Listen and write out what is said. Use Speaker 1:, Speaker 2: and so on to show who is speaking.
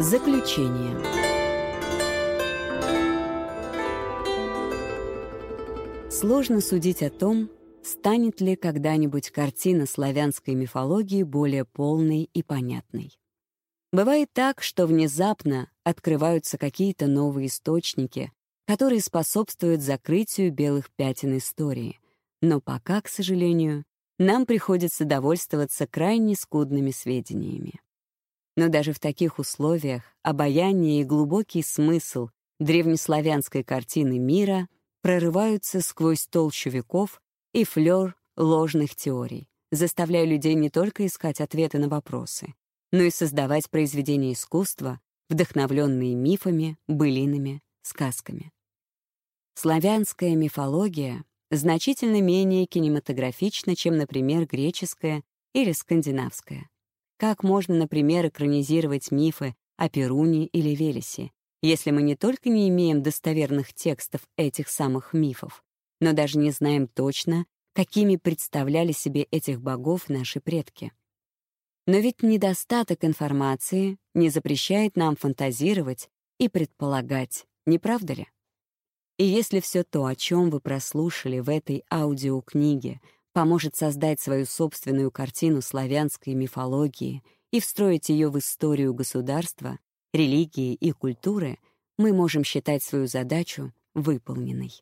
Speaker 1: Заключение. Сложно судить о том, станет ли когда-нибудь картина славянской мифологии более полной и понятной. Бывает так, что внезапно открываются какие-то новые источники, которые способствуют закрытию белых пятен истории. Но пока, к сожалению, нам приходится довольствоваться крайне скудными сведениями. Но даже в таких условиях обаяние и глубокий смысл древнеславянской картины мира прорываются сквозь толщу веков и флёр ложных теорий, заставляя людей не только искать ответы на вопросы, но и создавать произведения искусства, вдохновленные мифами, былинами, сказками. Славянская мифология значительно менее кинематографична, чем, например, греческая или скандинавская. Как можно, например, экранизировать мифы о Перуне или Велесе, если мы не только не имеем достоверных текстов этих самых мифов, но даже не знаем точно, какими представляли себе этих богов наши предки. Но ведь недостаток информации не запрещает нам фантазировать и предполагать, не правда ли? И если все то, о чем вы прослушали в этой аудиокниге, поможет создать свою собственную картину славянской мифологии и встроить ее в историю государства, религии и культуры, мы можем считать свою задачу выполненной.